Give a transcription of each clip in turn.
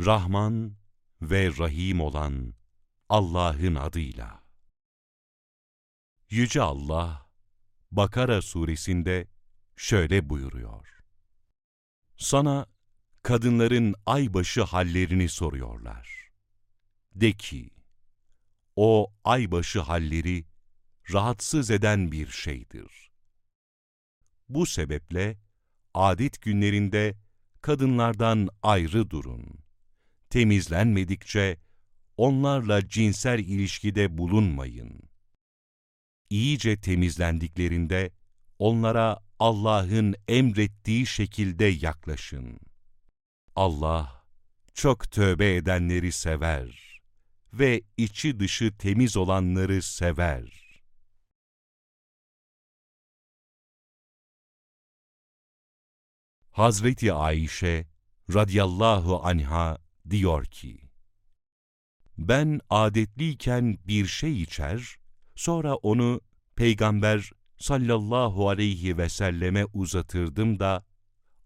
Rahman ve Rahim olan Allah'ın adıyla. Yüce Allah, Bakara suresinde şöyle buyuruyor. Sana kadınların aybaşı hallerini soruyorlar. De ki, o aybaşı halleri rahatsız eden bir şeydir. Bu sebeple adet günlerinde kadınlardan ayrı durun. Temizlenmedikçe onlarla cinsel ilişkide bulunmayın. İyice temizlendiklerinde onlara Allah'ın emrettiği şekilde yaklaşın. Allah çok tövbe edenleri sever ve içi dışı temiz olanları sever. Hazreti Ayşe radıyallahu anha diyor ki, Ben adetliyken bir şey içer, sonra onu Peygamber sallallahu aleyhi ve selleme uzatırdım da,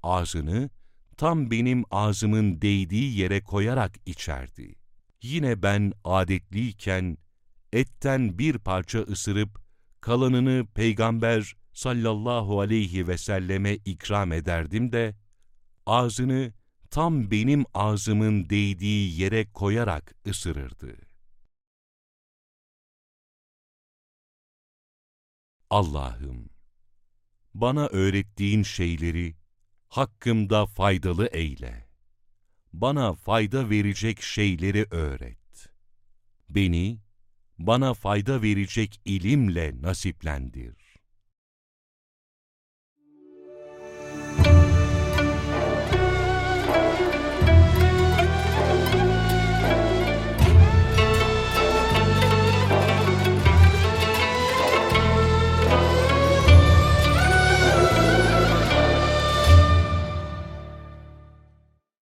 ağzını tam benim ağzımın değdiği yere koyarak içerdi. Yine ben adetliyken etten bir parça ısırıp kalanını Peygamber sallallahu aleyhi ve selleme ikram ederdim de, ağzını tam benim ağzımın değdiği yere koyarak ısırırdı. Allah'ım, bana öğrettiğin şeyleri hakkımda faydalı eyle. Bana fayda verecek şeyleri öğret. Beni, bana fayda verecek ilimle nasiplendir.